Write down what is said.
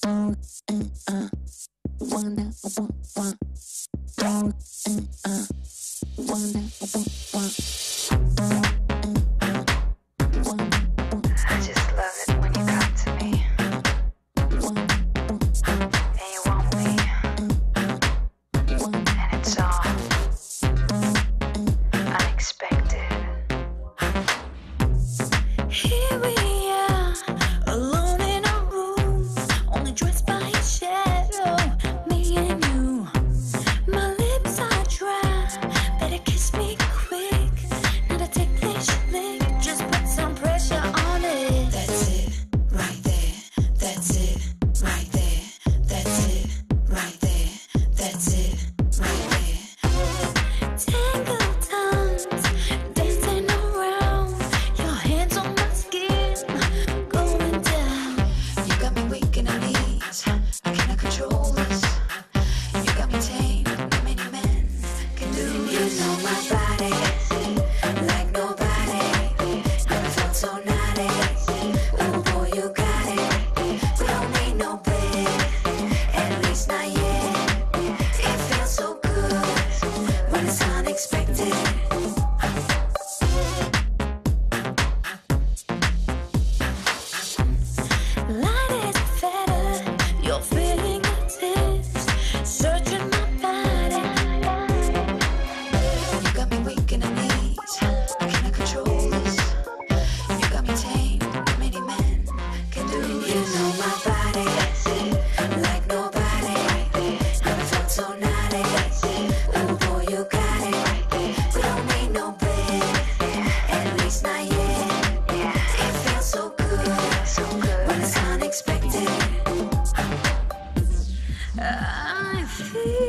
And I just love it when you to me. And you want me. And it's all unexpected. Yes.